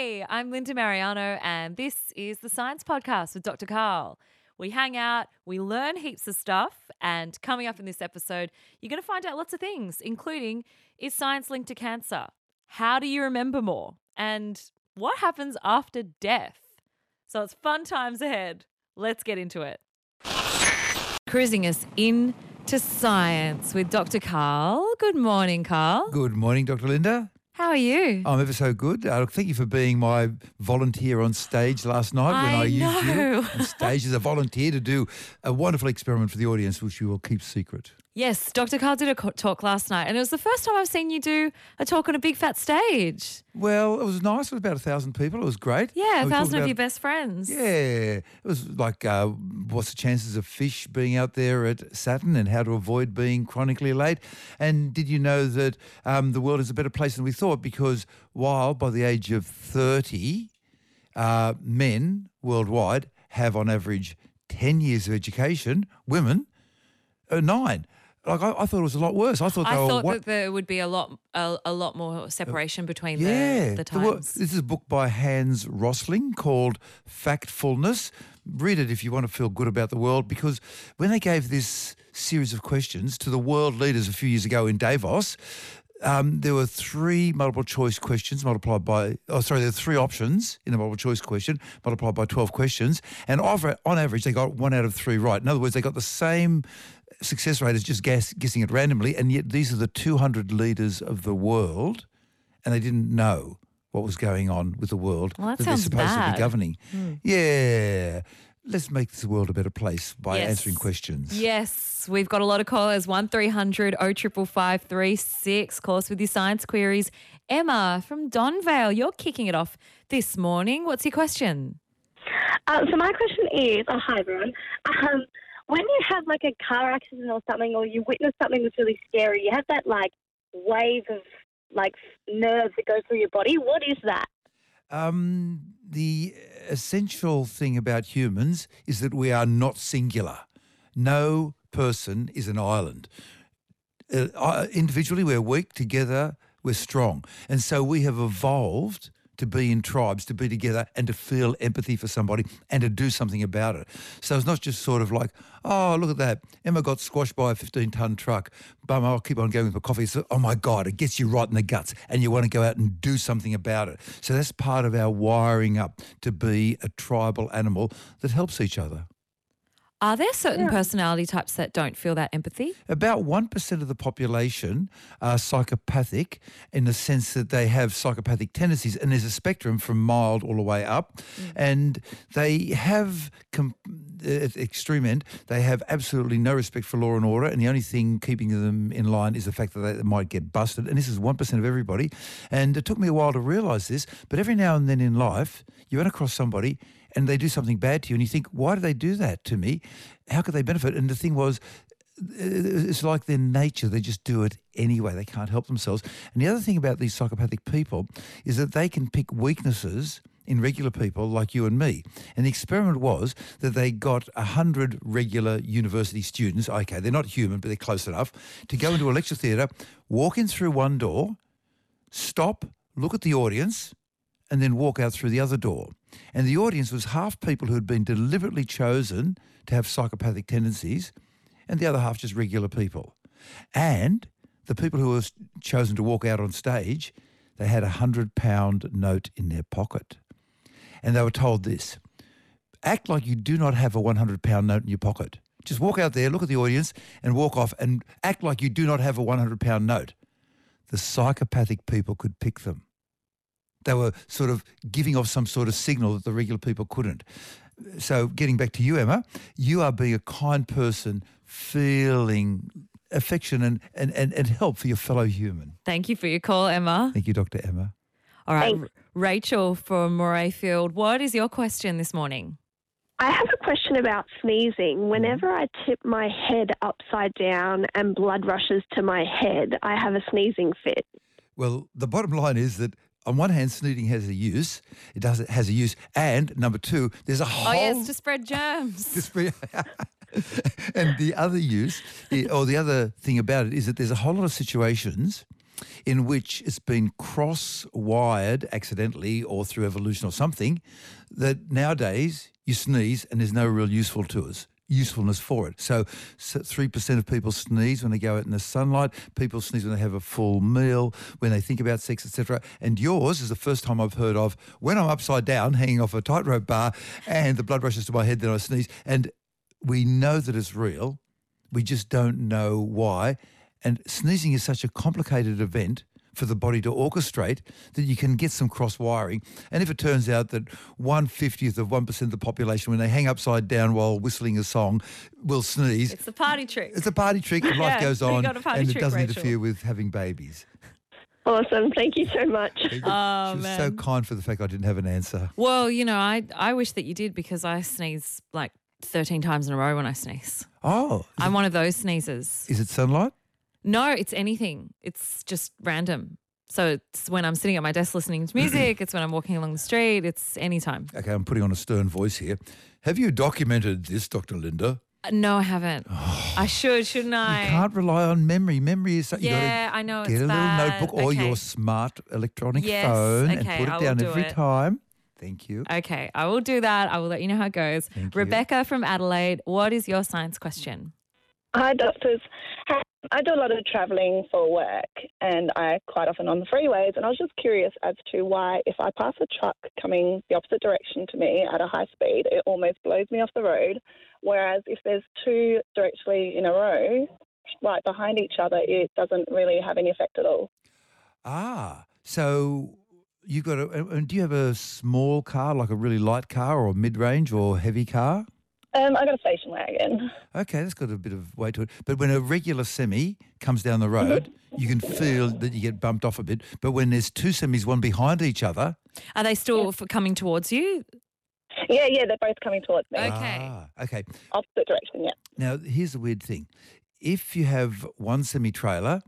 Hey, I'm Linda Marigliano, and this is the Science Podcast with Dr. Karl. We hang out, we learn heaps of stuff, and coming up in this episode, you're going to find out lots of things, including is science linked to cancer? How do you remember more? And what happens after death? So it's fun times ahead. Let's get into it. Cruising us in to science with Dr. Karl. Good morning, Karl. Good morning, Dr. Linda. How are you? I'm ever so good. Uh, thank you for being my volunteer on stage last night when I I used you know. on stage as a volunteer to do a wonderful experiment for the audience, which you will keep secret. Yes, Dr. Karl did a talk last night, and it was the first time I've seen you do a talk on a big fat stage. Well, it was nice. It was about a thousand people. It was great. Yeah, a thousand of your best friends. Yeah, it was like uh, what's the chances of fish being out there at Saturn and how to avoid being chronically late. And did you know that um, the world is a better place than we thought? Because while by the age of 30, uh, men worldwide have on average 10 years of education, women are nine. Like I, I thought it was a lot worse. I thought I were thought that there would be a lot, a, a lot more separation between yeah, the, the times. this is a book by Hans Rosling called Factfulness. Read it if you want to feel good about the world, because when they gave this series of questions to the world leaders a few years ago in Davos, um, there were three multiple choice questions multiplied by, oh, sorry, there were three options in a multiple choice question multiplied by 12 questions. And on average, they got one out of three right. In other words, they got the same success rate is just guess, guessing it randomly. And yet these are the 200 leaders of the world, and they didn't know what was going on with the world Well, that they're supposed to bad. Hmm. be governing. Yeah. Let's make this world a better place by Yes. answering questions. Yes, we've got a lot of callers. One 0555 Call us with your science queries. Emma from Donvale, you're kicking it off this morning. What's your question? Uh, so my question is, oh, hi everyone. Um, when you have like a car accident or something, or you witness something that's really scary, you have that like wave of like nerves that goes through your body. What is that? Um, the essential thing about humans is that we are not singular. No person is an island. Uh, uh, individually, we're weak. Together, we're strong. And so we have evolved to be in tribes, to be together and to feel empathy for somebody and to do something about it. So it's not just sort of like, oh, look at that. Emma got squashed by a 15 ton truck. Bum, I'll keep on going with my coffee. So, oh my God, it gets you right in the guts and you want to go out and do something about it. So that's part of our wiring up to be a tribal animal that helps each other. Are there certain personality types that don't feel that empathy? About 1% of the population are psychopathic in the sense that they have psychopathic tendencies, and there's a spectrum from mild all the way up. Mm. And they have, eh, at the extreme end, they have absolutely no respect for law and order, and the only thing keeping them in line is the fact that they might get busted. And this is 1% of everybody. And it took me a while to realise this, but every now and then in life, you run across somebody and they do something bad to you, and you think, why do they do that to me? How could they benefit? And the thing was, uh, it's like their nature. They just do it anyway. They can't help themselves. And the other thing about these psychopathic people is that they can pick weaknesses in regular people like you and me. And the experiment was that they got 100 regular university students, okay, they're not human, but they're close enough, to go into a lecture theatre, walk in through one door, stop, look at the audience, and then walk out through the other door. And the audience was half people who had been deliberately chosen to have psychopathic tendencies, and the other half just regular people. And the people who were chosen to walk out on stage, they had a hundred pound note in their pocket. And they were told this act like you do not have a 100 pound note in your pocket. Just walk out there, look at the audience, and walk off and act like you do not have a 100 pound note. The psychopathic people could pick them. They were sort of giving off some sort of signal that the regular people couldn't. So, getting back to you, Emma, you are being a kind person, feeling affection and, and, and, and help for your fellow human. Thank you for your call, Emma. Thank you, Dr. Emma. All right, Thanks. Rachel from Morayfield, what is your question this morning? I have a question about sneezing. Mm-hmm. Whenever I tip my head upside down and blood rushes to my head, I have a sneezing fit. Well, the bottom line is that on one hand, sneezing has a use. It does it has a use, and number two, there's a oh, whole. Oh, yes, to spread germs. to spread- and the other use, eh, or the other thing about it, is that there's a whole lot of situations in which it's been cross-wired accidentally or through evolution or something, that nowadays you sneeze and there's no real useful to us usefulness for it. So three percent of people sneeze when they go out in the sunlight. People sneeze when they have a full meal, when they think about sex, etc. And yours is the first time I've heard of when I'm upside down, hanging off a tightrope bar, and the blood rushes to my head, then I sneeze. And we know that it's real. We just don't know why. And sneezing is such a complicated event for the body to orchestrate that you can get some cross wiring. And if it turns out that one fiftieth of one percent of the population, when they hang upside down while whistling a song, will sneeze, it's a party trick. It's a party trick, and life Yeah, goes on, got a party and it doesn't Rachel. interfere with having babies. Awesome. Thank you so much. Oh, she was so kind for the fact I didn't have an answer. Well, you know, I I wish that you did because I sneeze like 13 times in a row when I sneeze. Oh, I'm one of those sneezers. Is it sunlight? No, it's anything. It's just random. So it's when I'm sitting at my desk listening to music, it's when I'm walking along the street, it's anytime. Okay, I'm putting on a stern voice here. Have you documented this, Dr. Linda? Uh, No, I haven't. I should, shouldn't I? You can't rely on memory. Memory is something you got to yeah, I know Get it's a little bad. notebook or Okay. your smart electronic Yes, phone and okay, put I it will down do every it. time. Thank you. Okay, I will do that. I will let you know how it goes. Thank you. Rebecca from Adelaide, what is your science question? Hi, doctors. I do a lot of travelling for work and I quite often on the freeways. And I was just curious as to why, if I pass a truck coming the opposite direction to me at a high speed, it almost blows me off the road. Whereas if there's two directly in a row, right behind each other, it doesn't really have any effect at all. Ah, so you've got a. and- do you have a small car, like a really light car, or mid-range, or heavy car? Um, I got a station wagon. Okay, that's got a bit of weight to it. But when a regular semi comes down the road, you can feel that you get bumped off a bit. But when there's two semis, one behind each other, Are they still f coming towards you? Yeah, yeah, they're both coming towards me. Okay. Ah, okay. Opposite direction, yeah. Now, here's the weird thing. If you have one semi trailer,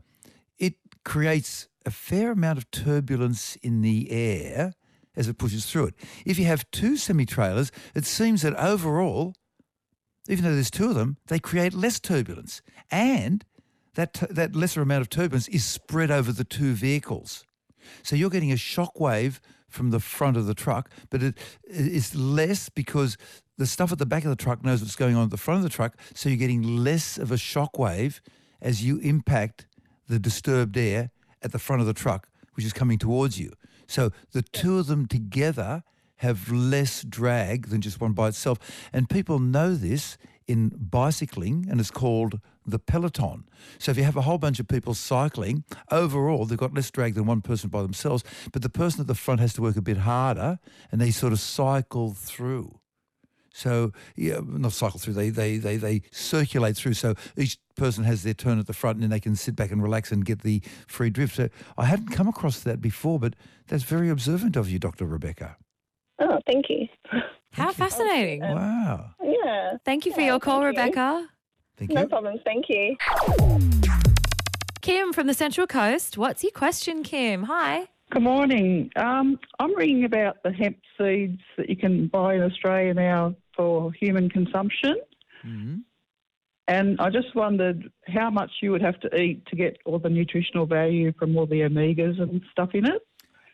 it creates a fair amount of turbulence in the air as it pushes through it. If you have two semi trailers, it seems that overall, even though there's two of them, they create less turbulence. And that, that lesser amount of turbulence is spread over the two vehicles. So you're getting a shock wave from the front of the truck, but it is less because the stuff at the back of the truck knows what's going on at the front of the truck. So you're getting less of a shock wave as you impact the disturbed air at the front of the truck, which is coming towards you. So the two of them together have less drag than just one by itself. And people know this in bicycling, and it's called the peloton. So if you have a whole bunch of people cycling, overall they've got less drag than one person by themselves, but the person at the front has to work a bit harder, and they sort of cycle through. So yeah, not cycle through. They they they they circulate through. So each person has their turn at the front, and then they can sit back and relax and get the free drift. So I hadn't come across that before, but that's very observant of you, Dr. Rebecca. Oh, thank you. How fascinating. Wow. Yeah, Thank you for Yeah, your call, thank you. Rebecca. Thank no you. problems. Thank you. Kim from the Central Coast, what's your question, Kim? Hi. Good morning. Um, I'm reading about the hemp seeds that you can buy in Australia now for human consumption. Mhm. And I just wondered how much you would have to eat to get all the nutritional value from all the omegas and stuff in it.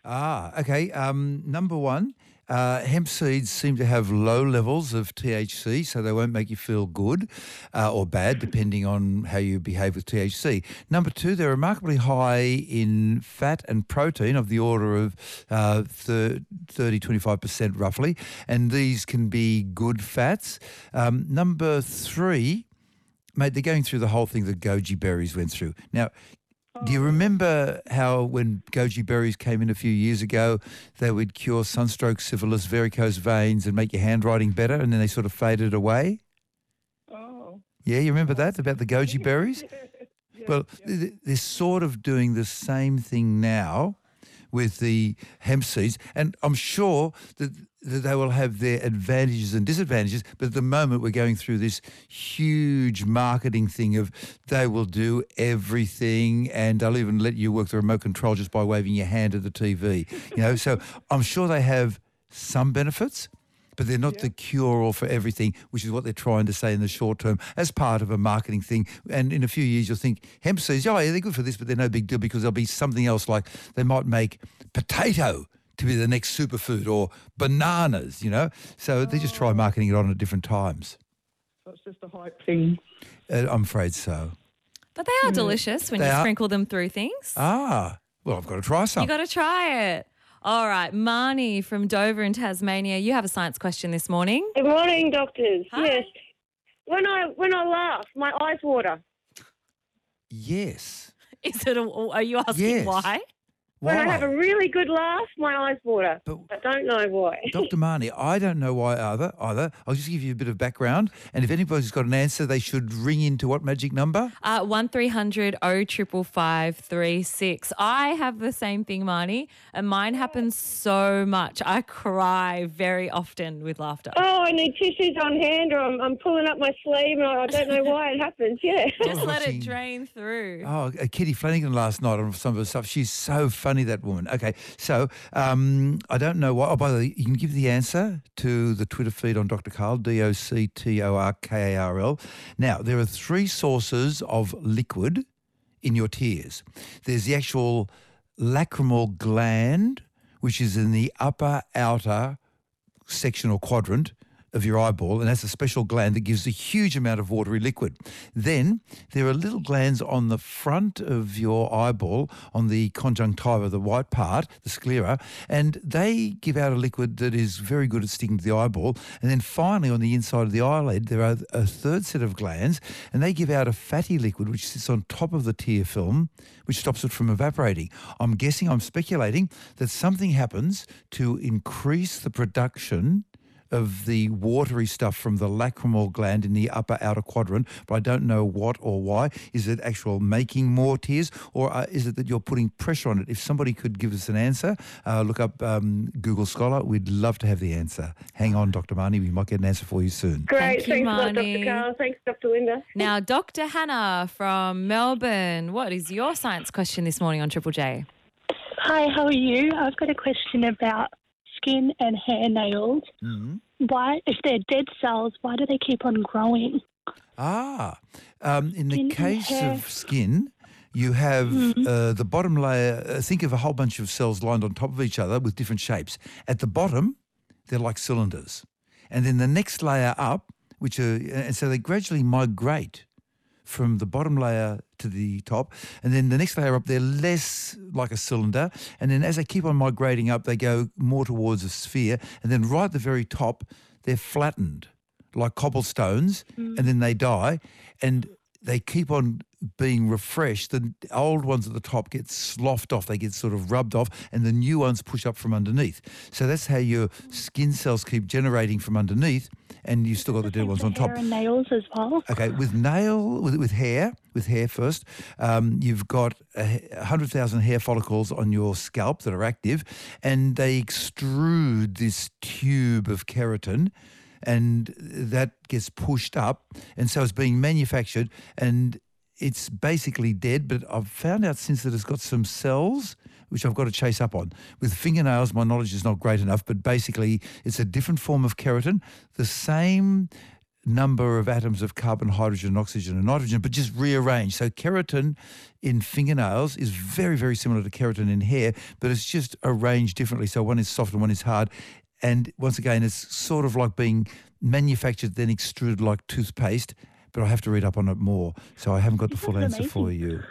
Ah, okay. Um, number one, uh, hemp seeds seem to have low levels of THC, so they won't make you feel good uh, or bad, depending on how you behave with THC. Number two, they're remarkably high in fat and protein of the order of uh, 30, 25% roughly, and these can be good fats. Um, number three, mate, they're going through the whole thing that goji berries went through. Now, do you remember how when goji berries came in a few years ago, they would cure sunstroke, syphilis, varicose veins, and make your handwriting better, and then they sort of faded away? Oh. Yeah, you remember that oh. about the goji berries? Well, th- th- they're sort of doing the same thing now with the hemp seeds, and I'm sure that, that they will have their advantages and disadvantages. But at the moment, we're going through this huge marketing thing of they will do everything, and they'll even let you work the remote control just by waving your hand at the TV. You know, so I'm sure they have some benefits. But they're not the cure all for everything, which is what they're trying to say in the short term as part of a marketing thing. And in a few years, you'll think hemp seeds, oh, yeah, they're good for this, but they're no big deal because there'll be something else like they might make potato to be the next superfood or bananas, you know? So they just try marketing it on at different times. So it's just a hype thing. Uh, I'm afraid so. But they are delicious when They you are. sprinkle them through things. Ah, well, I've got to try some. You've got to try it. All right, Marnie from Dover in Tasmania, you have a science question this morning. Good morning, doctors. Hi. Yes. When I when I laugh, my eyes water. yes. Is it? A, are you asking Yes. why? Why? When I have a really good laugh, my eyes water. But- I don't know why. Dr. Marnie, I don't know why either. Either. I'll just give you a bit of background, and if anybody's got an answer, they should ring into what magic number? Uh, one 555 I have the same thing, Marnie, and mine happens so much. I cry very often with laughter. Oh, I need tissues on hand, or I'm, I'm pulling up my sleeve, and I, I don't know why it happens. Yeah. Just let it watching- drain through. Oh, uh, Kitty Flanagan last night on some of the stuff. She's so funny, that woman. Okay, so um, I don't know why. Oh, by the way, you can give the answer to the Twitter feed on Dr. Karl, D O C T O R K A R L. Now, there are three sources of liquid in your tears. There's the actual lacrimal gland, which is in the upper outer section or quadrant of your eyeball, and that's a special gland that gives a huge amount of watery liquid. Then there are little glands on the front of your eyeball, on the conjunctiva, the white part, the sclera, and they give out a liquid that is very good at sticking to the eyeball. And then finally, on the inside of the eyelid, there are a third set of glands, and they give out a fatty liquid which sits on top of the tear film, which stops it from evaporating. I'm guessing, I'm speculating that something happens to increase the production of the watery stuff from the lacrimal gland in the upper outer quadrant, but I don't know what or why. Is it actual making more tears, or uh, is it that you're putting pressure on it? If somebody could give us an answer, uh, look up um, Google Scholar. We'd love to have the answer. Hang on, Dr. Marnie, we might get an answer for you soon. Great. Thank you, Thanks a lot, Marnie. Dr. Karl. Thanks, Dr. Linda. Now, Dr. Hannah from Melbourne, what is your science question this morning on Triple J? Hi, how are you? I've got a question about skin and hair nails. Mhm. Why, if they're dead cells, why do they keep on growing? Ah, um, in the Skin case of skin, you have uh, the bottom layer. Uh, think of a whole bunch of cells lined on top of each other with different shapes. At the bottom, they're like cylinders, and then the next layer up, which are and so they gradually migrate from the bottom layer to the top, and then the next layer up, they're less like a cylinder, and then as they keep on migrating up, they go more towards a sphere, and then right at the very top, they're flattened like cobblestones, mm. and then they die, and they keep on being refreshed. The old ones at the top get sloughed off; they get sort of rubbed off, and the new ones push up from underneath. So that's how your skin cells keep generating from underneath, and you've still got the dead ones on top. hair and nails as well. Okay, with nail, with, with hair, with hair first, um, you've got a hundred thousand hair follicles on your scalp that are active, and they extrude this tube of keratin, and that gets pushed up, and so it's being manufactured, and it's basically dead. But I've found out since that it's got some cells. Which I've got to chase up on. With fingernails, my knowledge is not great enough, but basically, it's a different form of keratin. The same number of atoms of carbon, hydrogen, oxygen, and nitrogen, but just rearranged. So keratin in fingernails is very, very similar to keratin in hair, but it's just arranged differently. So one is soft and one is hard. And once again, it's sort of like being manufactured, then extruded like toothpaste. But I have to read up on it more, so I haven't got the full That's answer for you.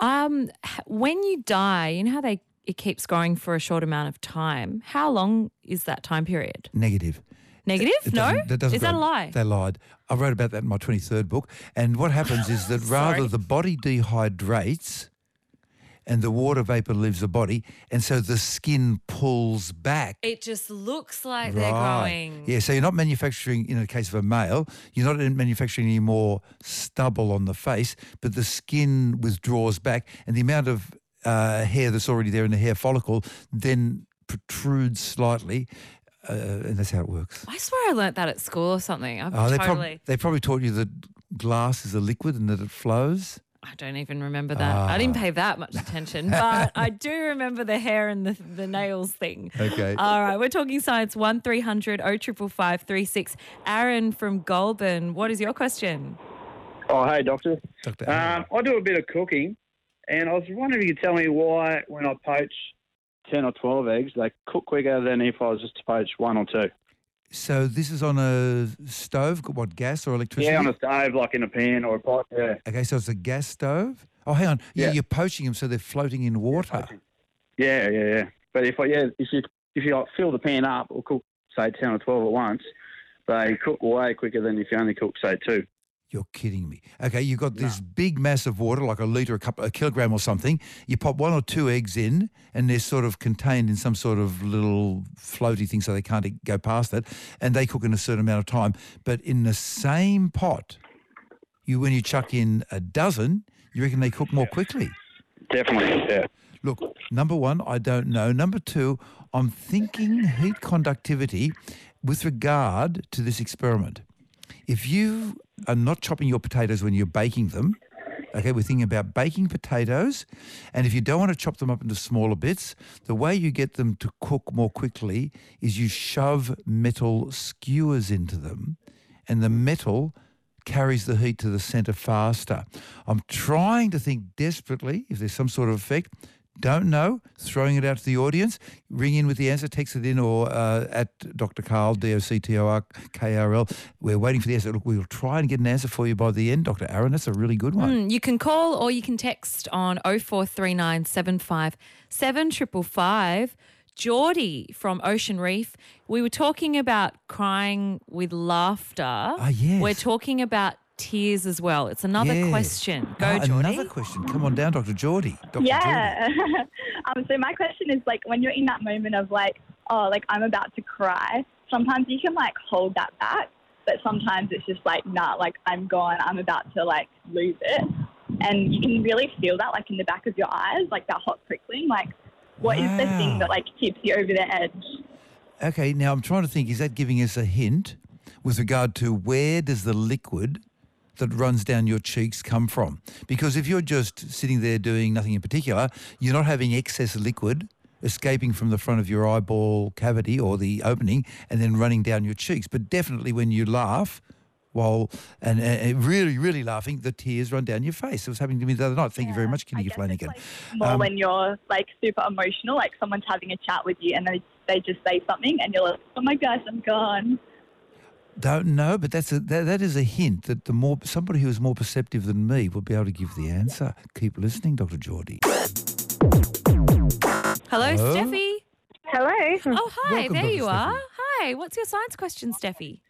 Um, when you die, you know how they it keeps going for a short amount of time. How long is that time period? Negative. Negative? It no, doesn't- that doesn't is that a lie? They lied. I wrote about that in my 23rd book. And what happens is that rather the body dehydrates and the water vapor leaves the body, and so the skin pulls back. it just looks like they're growing. Yeah, so you're not manufacturing, in the case of a male, you're not manufacturing any more stubble on the face, but the skin withdraws back, and the amount of uh, hair that's already there in the hair follicle then protrudes slightly, uh, and that's how it works. I swear I learnt that at school or something. I've Oh, they, prob- they probably taught you that glass is a liquid and that it flows. I don't even remember that. I didn't Ah. pay that much attention, but I do remember the hair and the, the nails thing. Okay. All right, we're talking science 1300 055536. Aaron from Goulburn, what is your question? Oh, hey, doctor. Dr. Um, I do a bit of cooking, and I was wondering if you could tell me why, when I poach 10 or 12 eggs, they cook quicker than if I was just to poach one or two. So this is on a stove, what, gas or electricity? Yeah, on a stove, like in a pan or a pot. Yeah. Okay, so it's a gas stove? Oh, hang on. You- Yeah. You're poaching them so they're floating in water. Yeah, yeah, yeah. But if I, yeah, if you if you like, fill the pan up or cook say 10 or 12 at once, they cook way quicker than if you only cook say two. You're kidding me. Okay, you've got this big mass of water, like a litre, a couple, a kilogram or something. You pop one or two eggs in, and they're sort of contained in some sort of little floaty thing, so they can't go past that. and they cook in a certain amount of time. But in the same pot, you when you chuck in a dozen, you reckon they cook more quickly? Definitely, yeah. Look, number one, I don't know. Number two, I'm thinking heat conductivity with regard to this experiment. If you are not chopping your potatoes when you're baking them, okay, we're thinking about baking potatoes, and if you don't want to chop them up into smaller bits, the way you get them to cook more quickly is you shove metal skewers into them, and the metal carries the heat to the centre faster. I'm trying to think desperately if there's some sort of effect. Don't know. Throwing it out to the audience. Ring in with the answer. Text it in or uh, at Dr. Karl, D-O-C-T-O-R-K-R-L. We're waiting for the answer. Look, we'll try and get an answer for you by the end, Dr. Aaron. That's a really good one. Mm, you can call or you can text on 0439 75 7555. Geordie from Ocean Reef, we were talking about crying with laughter. Ah, yes. We're talking about tears as well. It's another Yeah. question. Go, Ah, Geordie. Another question. Come on down, Dr. Geordie. Dr. yeah. um, so my question is like when you're in that moment of like, oh, like I'm about to cry. Sometimes you can like hold that back, but sometimes it's just like, nah, like I'm gone. I'm about to like lose it, and you can really feel that like in the back of your eyes, like that hot prickling. Like, what is the Wow. thing that like tips you over the edge? Okay, now I'm trying to think, is that giving us a hint with regard to where does the liquid that runs down your cheeks come from? Because if you're just sitting there doing nothing in particular, you're not having excess liquid escaping from the front of your eyeball cavity or the opening and then running down your cheeks. But definitely when you laugh, while and, and really, really laughing, the tears run down your face. It was happening to me the other night. Thank you very much, I Kitty guess it's, Flanagan. like, more Um, when you're like super emotional, like someone's having a chat with you and they they just say something and you're like, oh my gosh, I'm gone. Don't know, but that's a, that, that is a hint that the more somebody who is more perceptive than me will be able to give the answer. Keep listening, Dr. Geordie. Hello, Hello? Steffi. Hello. Oh, hi. Welcome, there Dr. you Steffi. are. Hi. What's your science question, Steffi?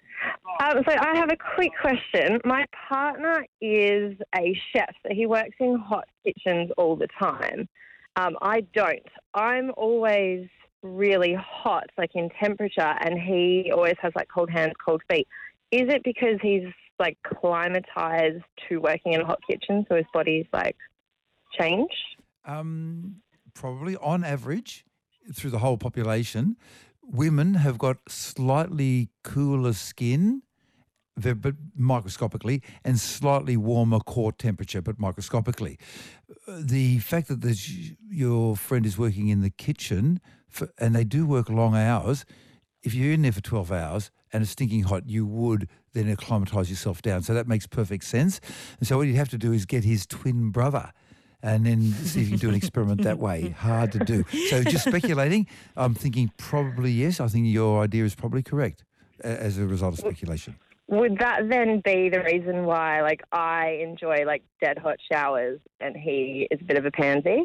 Um, so I have a quick question. My partner is a chef, so he works in hot kitchens all the time. Um, I don't. I'm always really hot, like in temperature, and he always has like cold hands, cold feet. Is it because he's like climatized to working in a hot kitchen, so his body's like changed? Um, probably on average, through the whole population, women have got slightly cooler skin, but microscopically, and slightly warmer core temperature, but microscopically. The fact that this, your friend is working in the kitchen, for, and they do work long hours, if you're in there for 12 hours and it's stinking hot, you would then acclimatise yourself down. So that makes perfect sense. And so what you'd have to do is get his twin brother and then see if you can do an experiment that way. Hard to do. So just speculating, I'm thinking probably yes. I think your idea is probably correct as a result of speculation. Would that then be the reason why, like, I enjoy like dead hot showers and he is a bit of a pansy?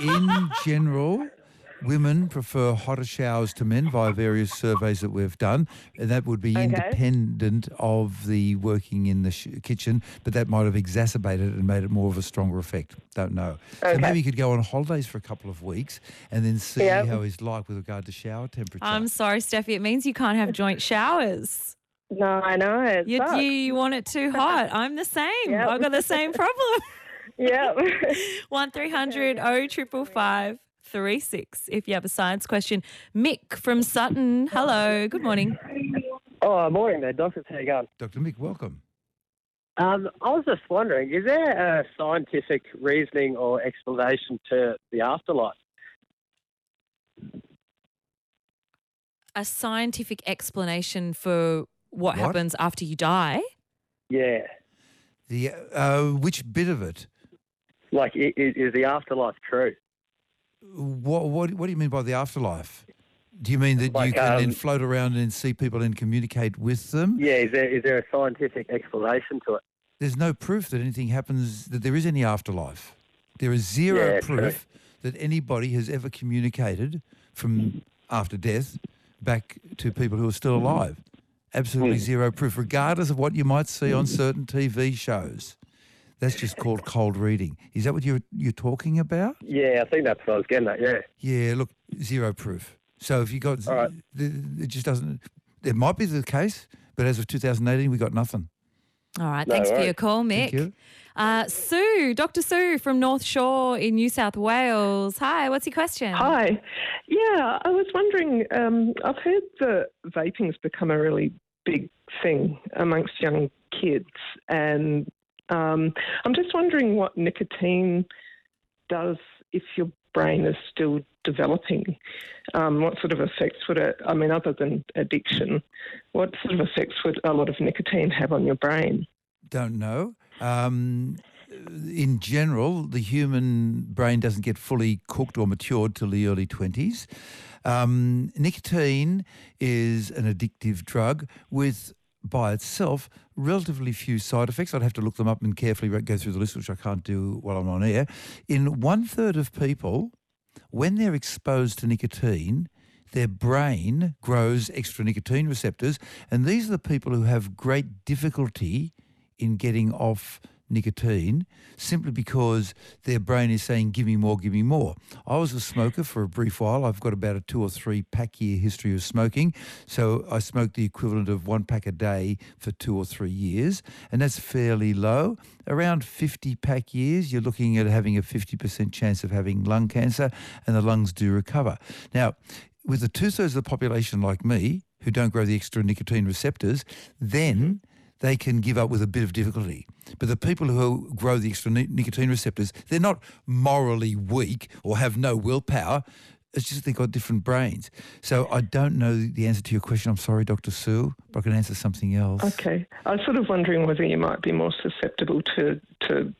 In general, women prefer hotter showers to men via various surveys that we've done. And that would be Okay. independent of the working in the sh- kitchen, but that might have exacerbated it and made it more of a stronger effect. Don't know. So maybe you could go on holidays for a couple of weeks and then see Yep. how he's like with regard to shower temperature. I'm sorry, Steffi. It means you can't have joint showers. No, I know. It You, sucks. you, you want it too hot. I'm the same. Yep. I've got the same problem. Yep. 1300 0555 36 if you have a science question. Mick from Sutton. Hello. Good morning. Oh, morning there, Doc. How you going? Dr. Mick, welcome. Um, I was just wondering, is there a scientific reasoning or explanation to the afterlife? A scientific explanation for what, What? happens after you die? Yeah. The uh, which bit of it? Like, i- i- is the afterlife true? What, what What do you mean by the afterlife? Do you mean that you Like, can then um, float around and see people and communicate with them? Yeah, is there is there a scientific explanation to it? There's no proof that anything happens, that there is any afterlife. There is zero Yeah, true. proof that anybody has ever communicated from after death back to people who are still alive. Absolutely Hmm. zero proof, regardless of what you might see on certain TV shows. That's just called cold reading. Is that what you're you're talking about? Yeah, I think that's what I was getting at. Yeah. Yeah, look, zero proof. So if you got, All right. th- it just doesn't. It might be the case, but as of 2018, we got nothing. All right. No Thanks for your call, Mick. Thank you. Uh, Sue, Dr. Sue from North Shore in New South Wales. Hi, what's your question? Hi. Yeah, I was wondering. Um, I've heard that vaping's become a really big thing amongst young kids, and um, I'm just wondering what nicotine does if your brain is still developing. Um, what sort of effects would it? I mean, other than addiction, what sort of effects would a lot of nicotine have on your brain? Don't know. Um, in general, the human brain doesn't get fully cooked or matured till the early 20s. Um, nicotine is an addictive drug with, by itself, relatively few side effects. I'd have to look them up and carefully go through the list, which I can't do while I'm on air. In one third of people, when they're exposed to nicotine, their brain grows extra nicotine receptors, and these are the people who have great difficulty in getting off nicotine simply because their brain is saying, give me more, give me more. I was a smoker for a brief while. I've got about a two or three pack year history of smoking. So I smoked the equivalent of one pack a day for two or three years, and that's fairly low. Around 50 pack years, you're looking at having a 50% chance of having lung cancer, and the lungs do recover. Now, with the two thirds of the population like me who don't grow the extra nicotine receptors, then they can give up with a bit of difficulty. But the people who grow the extra nicotine receptors, they're not morally weak or have no willpower. It's just they've got different brains. So I don't know the answer to your question. I'm sorry, Dr. Sue, but I can answer something else. Okay. I was sort of wondering whether you might be more susceptible to, to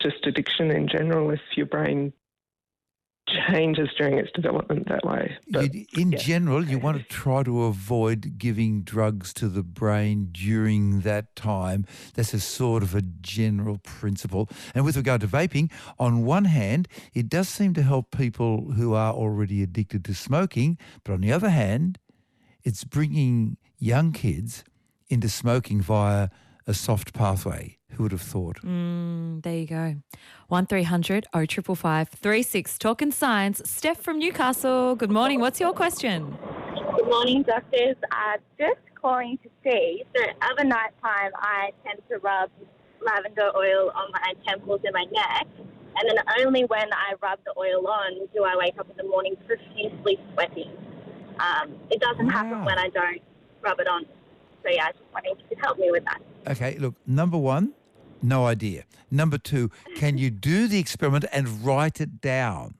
just addiction in general if your brain changes during its development that way. But, in yeah. general, you want to try to avoid giving drugs to the brain during that time. That's a sort of a general principle. And with regard to vaping, on one hand, it does seem to help people who are already addicted to smoking. But on the other hand, it's bringing young kids into smoking via a soft pathway. Who would have thought? Mm, there you go. 1300 0555 36. Talking science. Steph from Newcastle. Good morning. What's your question? Good morning, doctors. Uh, just calling to see. So, other night time, I tend to rub lavender oil on my temples and my neck, and then only when I rub the oil on do I wake up in the morning profusely sweating. Um, it doesn't happen when I don't rub it on. So, yeah, I just wondering if you could help me with that. Okay, look, number one, no idea. Number two, can you do the experiment and write it down?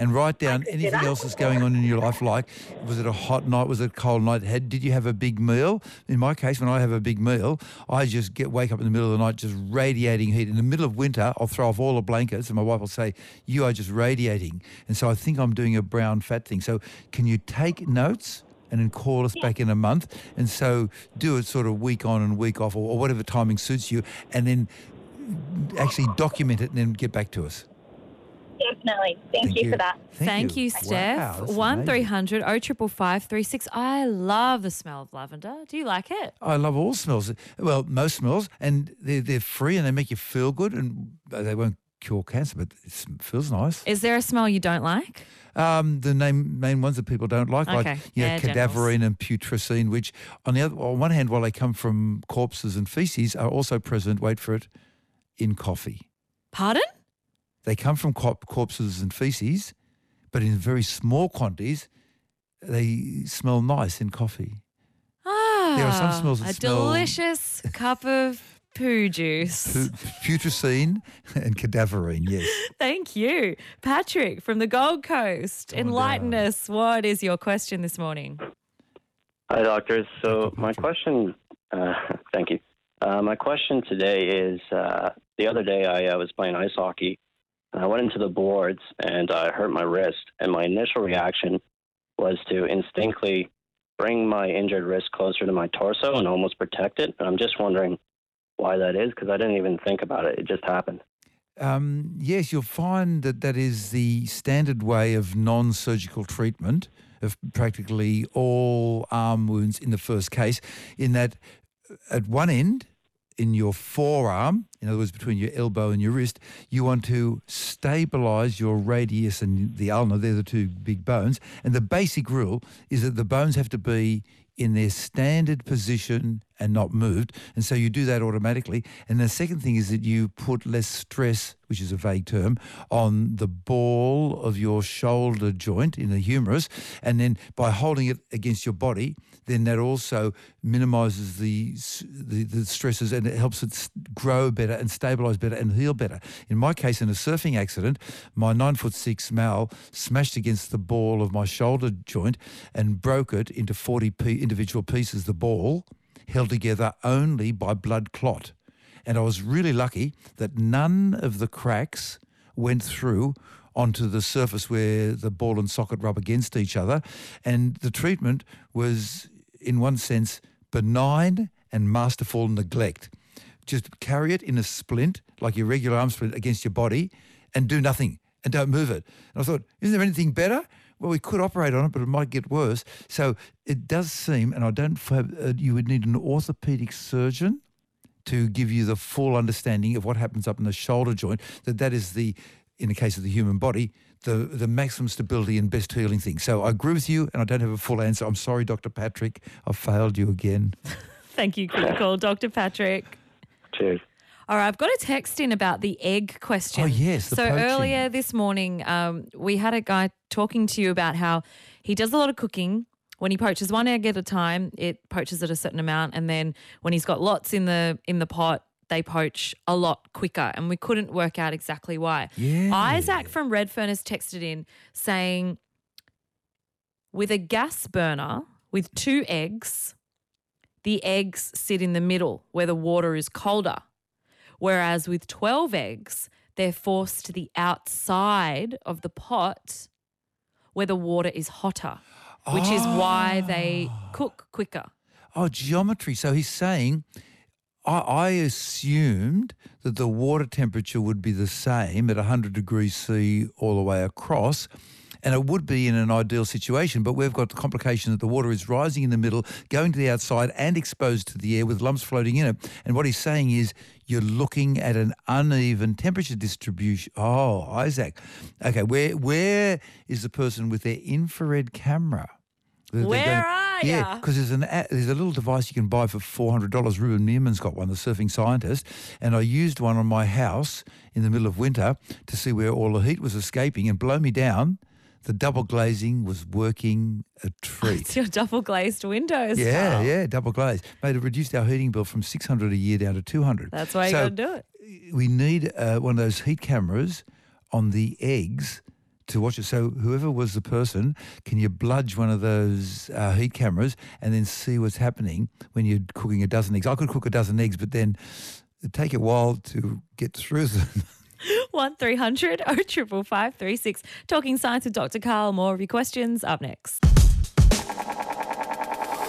And write down anything else that's going on in your life. Like, was it a hot night? Was it a cold night? Had did you have a big meal? In my case, when I have a big meal, I just get wake up in the middle of the night, just radiating heat. In the middle of winter, I'll throw off all the blankets, and my wife will say, "You are just radiating." And so I think I'm doing a brown fat thing. So can you take notes? And then call us back in a month. And so do it sort of week on and week off or, or whatever timing suits you, and then actually document it and then get back to us. Definitely. Thank, Thank you, you. for that. Thank, you, Wow, Steph. that's One amazing. three hundred oh triple five three six. I love the smell of lavender. Do you like it? I love all smells. Well, most smells, and they're, they're free and they make you feel good, and they won't cure cancer, but it feels nice. Is there a smell you don't like? Um, the name, main ones that people don't like, like you know, cadaverine and putrescine, which on the other, on one hand, while they come from corpses and feces, are also present. Wait for it, in coffee. Pardon? They come from corp- corpses and feces, but in very small quantities, they smell nice in coffee. Ah, There are some smells that a smell- delicious cup of Poo juice. Putrescine and cadaverine, yes. Thank you. Patrick from the Gold Coast. Enlighten us. What is your question this morning? Hi, doctors. So my question, uh, thank you. Uh, my question today is: uh, the other day I uh, was playing ice hockey, and I went into the boards and I hurt my wrist. And my initial reaction was to instinctively bring my injured wrist closer to my torso and almost protect it. And I'm just wondering why that is because I didn't even think about it; it just happened. Um, yes, you'll find that that is the standard way of non-surgical treatment of practically all arm wounds in the first case, in that uh, at one end, in your forearm, in other words, between your elbow and your wrist, you want to stabilize your radius and the ulna, they're the two big bones. And the basic rule is that the bones have to be in their standard position and not moved. And so you do that automatically. And the second thing is that you put less stress, which is a vague term, on the ball of your shoulder joint in the humerus. And then by holding it against your body, then that also minimizes the, the, the stresses and it helps it grow better and stabilize better and heal better. In my case, in a surfing accident, my nine foot six Mal smashed against the ball of my shoulder joint and broke it into 40 p- individual pieces, the ball held together only by blood clot. And I was really lucky that none of the cracks went through onto the surface where the ball and socket rub against each other. And the treatment was, in one sense, benign and masterful neglect. Just carry it in a splint, like your regular arm splint, against your body and do nothing and don't move it. And I thought, isn't there anything better? Well, we could operate on it, but it might get worse. So it does seem, and I don't, have, uh, you would need an orthopedic surgeon to give you the full understanding of what happens up in the shoulder joint, that that is the, in the case of the human body, the, the maximum stability and best healing thing. So I agree with you, and I don't have a full answer. I'm sorry, Dr. Patrick. I've failed you again. Thank you, good call, Dr. Patrick. Cheers. All right, I've got a text in about the egg question. Oh, yes, so poaching. earlier this morning, um, we had a guy talking to you about how he does a lot of cooking. When he poaches one egg at a time, it poaches at a certain amount, and then when he's got lots in the in the pot, they poach a lot quicker. And we couldn't work out exactly why. Yeah. Isaac from Redfern has texted in saying, with a gas burner with two eggs, the eggs sit in the middle where the water is colder. Whereas with 12 eggs, they're forced to the outside of the pot where the water is hotter, which is why they ah. cook quicker. Oh, geometry. So he's saying, I, I assumed that the water temperature would be the same at 100 degrees C all the way across. And it would be in an ideal situation, but we've got the complication that the water is rising in the middle, going to the outside, and exposed to the air with lumps floating in it. And what he's saying is you're looking at an uneven temperature distribution. Oh, Isaac. Okay, where where is the person with their infrared camera? They're- Where going- are Yeah, ya? because there's an a- there's a little device you can buy for four hundred dollars. Ruben Meerman's got one, the surfing scientist, and I used one on my house in the middle of winter to see where all the heat was escaping, and blow me down, the double glazing was working a treat. It's your double glazed windows. yeah, yeah, double glaze. Made it reduced our heating bill from six hundred a year down to two hundred. That's why you So got to do it. we need uh, one of those heat cameras on the eggs to watch it. So whoever was the person, can you bludge one of those uh, heat cameras and then see what's happening when you're cooking a dozen eggs? I could cook a dozen eggs, but then it'd take a while to get through them. One 300 0555 36. Talking science with Dr. Karl. More of your questions up next.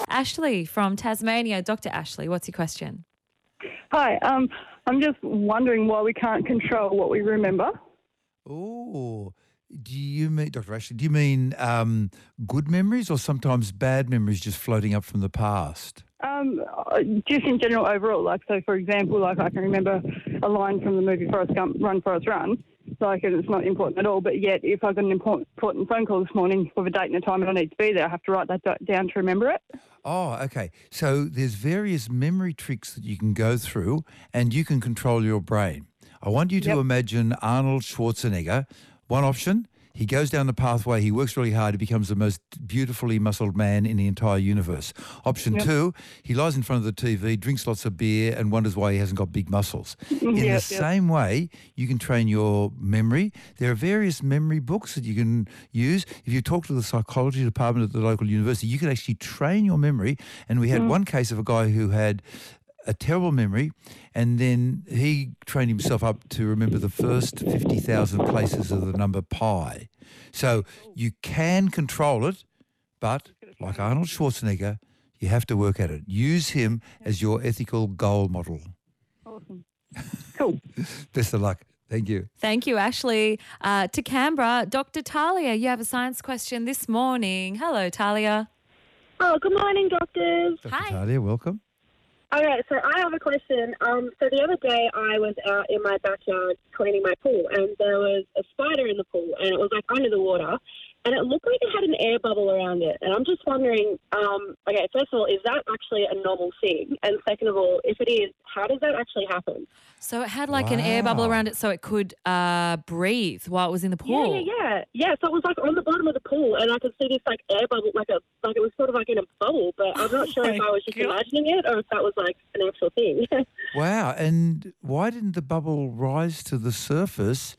Ashley from Tasmania. Dr. Ashley, what's your question? Hi, um, I'm just wondering why we can't control what we remember. Oh, do you mean, Dr. Ashley, do you mean um, good memories or sometimes bad memories just floating up from the past? Um, uh, just in general, overall, like so, for example, like I can remember a line from the movie Forrest Gump, "Run, Forrest, Run." Like, and it's not important at all. But yet, if I got an important, important phone call this morning with a date and a time and I need to be there, I have to write that down to remember it. Oh, okay. So there's various memory tricks that you can go through and you can control your brain. I want you to Yep. imagine Arnold Schwarzenegger. One option, He goes down the pathway, he works really hard, he becomes the most beautifully muscled man in the entire universe. Option Yep. two, he lies in front of the TV, drinks lots of beer, and wonders why he hasn't got big muscles. In the Yep, yep. same way, you can train your memory. There are various memory books that you can use. If you talk to the psychology department at the local university, you can actually train your memory. And we had Mm. one case of a guy who had a terrible memory, and then he trained himself up to remember the first 50,000 places of the number pi. So you can control it, but like Arnold Schwarzenegger, you have to work at it. Use him as your ethical goal model. Awesome. Cool. Best of luck. Thank you. Thank you, Ashley. Uh, to Canberra, Dr. Talia, you have a science question this morning. Hello, Talia. Oh, good morning, doctors. Dr. Talia, welcome. Okay, so I have a question. Um, so the other day I was out in my backyard cleaning my pool, and there was a spider in the pool, and it was like under the water, and it looked like it had an air bubble around it. And I'm just wondering, um, okay, first of all, is that actually a normal thing? And second of all, if it is, how does that actually happen? So it had like an air bubble around it so it could uh, breathe while it was in the pool. Yeah, yeah, yeah, yeah. So it was like on the bottom of the pool, and I could see this like air bubble, like a like it was sort of like in a bubble. But I'm not sure if I was just imagining it or if that was like an actual thing. Wow. And why didn't the bubble rise to the surface?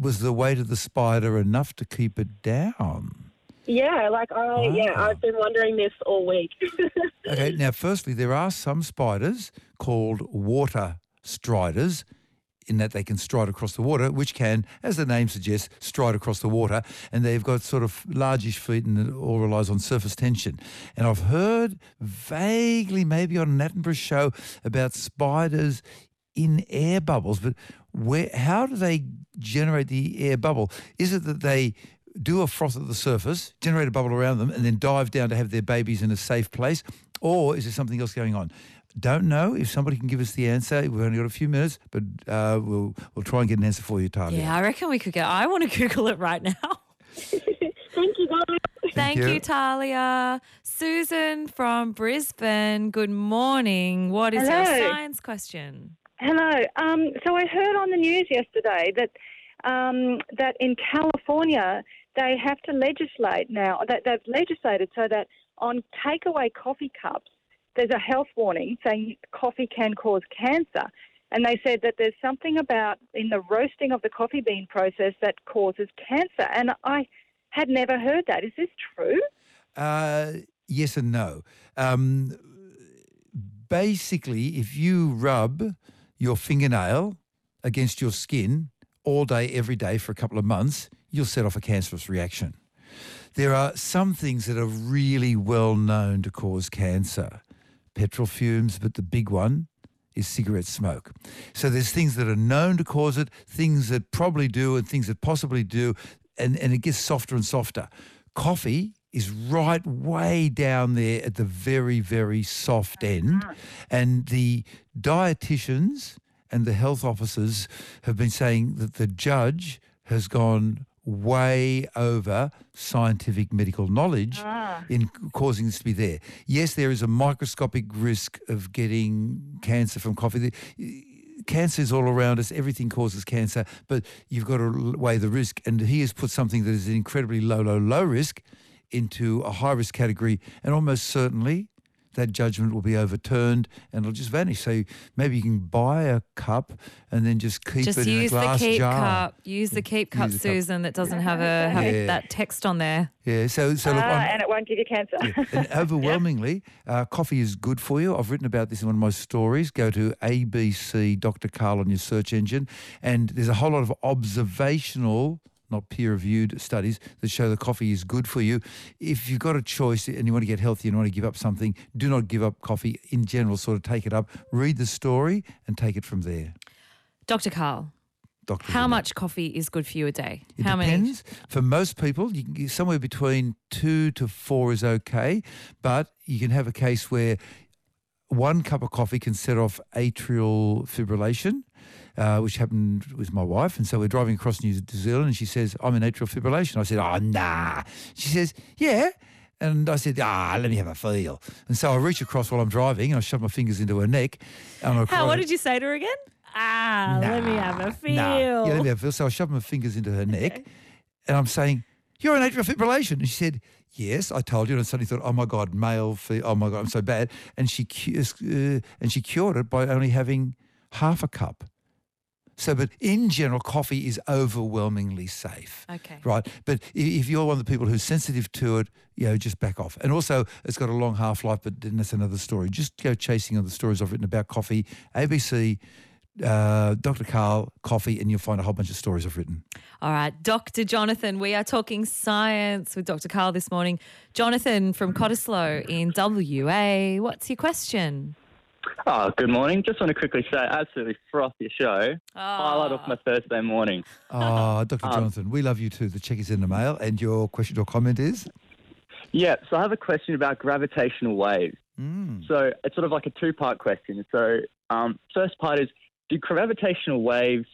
Was the weight of the spider enough to keep it down? yeah, like I yeah, I've been wondering this all week. Okay, now, firstly, there are some spiders called water striders, in that they can stride across the water, which can, as the name suggests, stride across the water. And they've got sort of largish feet and it all relies on surface tension. And I've heard vaguely, maybe on an Attenborough show, about spiders in air bubbles. But where? how do they generate the air bubble? Is it that they do a froth at the surface, generate a bubble around them, and then dive down to have their babies in a safe place? Or is there something else going on? Don't know. If somebody can give us the answer, we've only got a few minutes, but uh, we'll we'll try and get an answer for you, Talia. Yeah, I reckon we could go. I want to Google it right now. Thank you, guys. Thank you. you, Talia. Susan from Brisbane, good morning. What is your science question? Hello. Um, so I heard on the news yesterday that um, that in California they have to legislate now. That they've legislated so that on takeaway coffee cups there's a health warning saying coffee can cause cancer. And they said that there's something about in the roasting of the coffee bean process that causes cancer. And I had never heard that. Is this true? Uh, yes and no. Um, basically, if you rub your fingernail against your skin all day, every day for a couple of months, you'll set off a cancerous reaction. There are some things that are really well known to cause cancer. Petrol fumes, but the big one is cigarette smoke. So there's things that are known to cause it, things that probably do, and things that possibly do, and, and it gets softer and softer. Coffee is right way down there at the very, very soft end. Uh-huh. And the dietitians and the health officers have been saying that the judge has gone way over scientific medical knowledge ah. in causing this to be there. Yes, there is a microscopic risk of getting cancer from coffee. Cancer is all around us. Everything causes cancer, but you've got to weigh the risk. And he has put something that is an incredibly low, low, low risk into a high risk category, and almost certainly that judgment will be overturned and it'll just vanish. So maybe you can buy a cup and then just keep Just it in a use the glass keep jar. cup. Use the keep cup, Use the cup. Susan, that doesn't have a have Yeah. that text on there. Yeah, so so look, Ah, and it won't give you cancer. and overwhelmingly, uh, coffee is good for you. I've written about this in one of my stories. Go to ABC Dr. Karl on your search engine, and there's a whole lot of observational, not peer-reviewed studies that show that coffee is good for you. If you've got a choice and you want to get healthy and want to give up something, do not give up coffee in general. Sort of take it up, read the story, and take it from there. Dr. Karl, Doctor, how much coffee is good for you a day? It how many? depends. For most people, you can get somewhere between two to four is okay, but you can have a case where one cup of coffee can set off atrial fibrillation. Uh, which happened with my wife. And so we're driving across New Zealand and she says, I'm in atrial fibrillation. I said, oh, nah. She says, yeah. And I said, ah, let me have a feel. And so I reach across while I'm driving and I shove my fingers into her neck. And I How? What did you say to her again? Ah, let me have a feel. Nah. Yeah, let me have a feel. So I shove my fingers into her neck. And I'm saying, You're in atrial fibrillation. And she said, Yes, I told you. And I suddenly thought, Oh my God, male, fe- oh my God, I'm so bad. And she, uh, and she cured it by only having half a cup. So, but in general, coffee is overwhelmingly safe. Okay. Right. But if you're one of the people who's sensitive to it, you know, just back off. And also, it's got a long half life, but then that's another story. Just go chasing other stories I've written about coffee, ABC, uh, Dr. Karl, coffee, and you'll find a whole bunch of stories I've written. All right, Dr. Jonathan, we are talking science with Dr. Karl this morning. Jonathan from Cottesloe in WA. What's your question? Oh, good morning. Just want to quickly say, absolutely froth your show. Highlight of my Thursday morning. Oh, Dr. Um, Jonathan, we love you too. The check is in the mail. And your question or comment is? Yeah, so I have a question about gravitational waves. Mm. So it's sort of like a two-part question. So um, first part is, do gravitational waves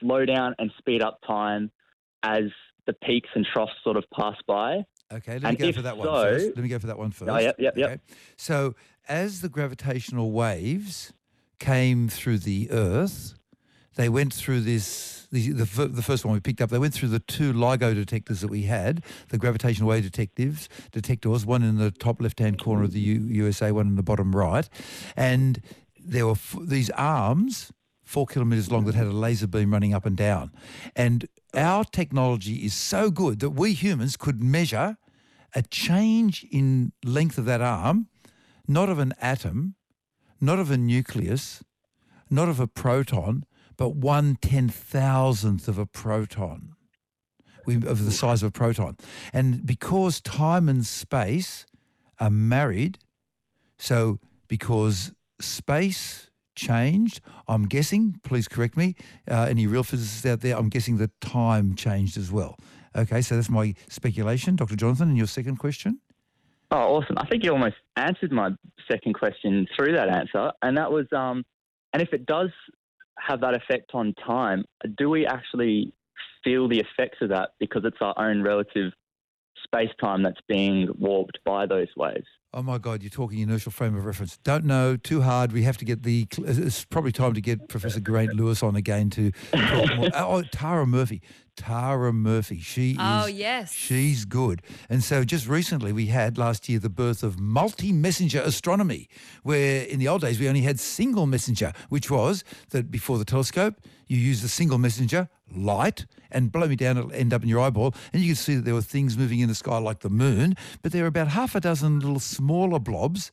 slow down and speed up time as the peaks and troughs sort of pass by? Okay, let me And go for that one so- first. Let me go for that one oh, first. Oh, yep, yep, yep. So, as the gravitational waves came through the Earth, they went through this. The, the, the first one we picked up, they went through the two LIGO detectors that we had, the gravitational wave detectives detectors, one in the top left-hand corner of the U, USA, one in the bottom right, and there were f- these arms, four kilometres long, that had a laser beam running up and down, and our technology is so good that we humans could measure a change in length of that arm, not of an atom, not of a nucleus, not of a proton, but one ten thousandth of a proton, we, of the size of a proton. And because time and space are married, so because space changed, I'm guessing, please correct me, uh, any real physicists out there, I'm guessing the time changed as well. Okay, so that's my speculation. Dr. Jonathan, and your second question? Oh, awesome. I think you almost answered my second question through that answer. And that was, um, and if it does have that effect on time, do we actually feel the effects of that because it's our own relative space time that's being warped by those waves? Oh my God, you're talking inertial frame of reference. Don't know, too hard. We have to get the. It's probably time to get Professor Grant Lewis on again to talk more. Oh, Tara Murphy. Tara Murphy. She oh, is. Oh, yes. She's good. And so just recently we had last year the birth of multi messenger astronomy, where in the old days we only had single messenger, which was that before the telescope, you use the single messenger, light, and blow me down, it'll end up in your eyeball. And you could see that there were things moving in the sky like the moon, but there were about half a dozen little smaller blobs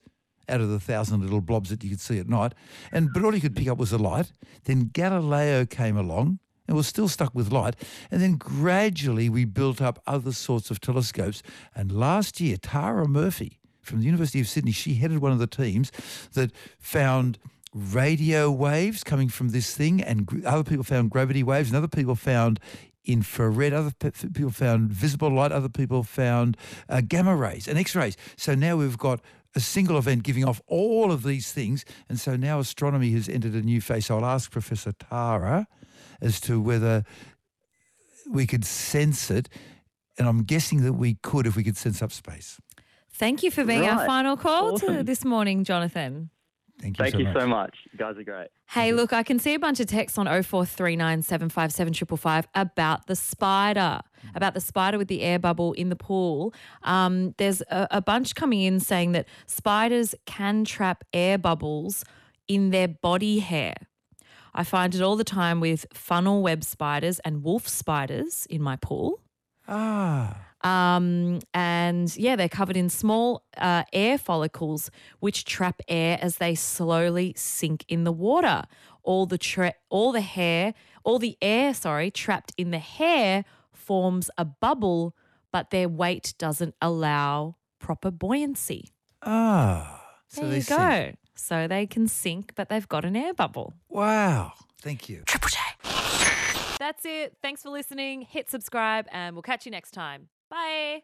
out of the thousand little blobs that you could see at night. And but all you could pick up was the light. Then Galileo came along and was still stuck with light. And then gradually we built up other sorts of telescopes. And last year, Tara Murphy from the University of Sydney, she headed one of the teams that found radio waves coming from this thing, and other people found gravity waves, and other people found infrared, other people found visible light, other people found uh, gamma rays and X-rays. So now we've got a single event giving off all of these things, and so now astronomy has entered a new phase. So I'll ask Professor Tara as to whether we could sense it, and I'm guessing that we could if we could sense up space. Thank you for being our final call to Awesome. this morning, Jonathan. Thank you, Thank you so much. You guys are great. Hey, look, I can see a bunch of texts on 0439 757 555 about the spider, about the spider with the air bubble in the pool. Um, there's a, a bunch coming in saying that spiders can trap air bubbles in their body hair. I find it all the time with funnel web spiders and wolf spiders in my pool. Ah. Um, and yeah, they're covered in small uh, air follicles which trap air as they slowly sink in the water. All the tra- all the hair, all the air, sorry, trapped in the hair forms a bubble, but their weight doesn't allow proper buoyancy. Ah. So there they you sink. go. So they can sink, but they've got an air bubble. Wow. Thank you. Triple J. That's it. Thanks for listening. Hit subscribe, and we'll catch you next time. Bye.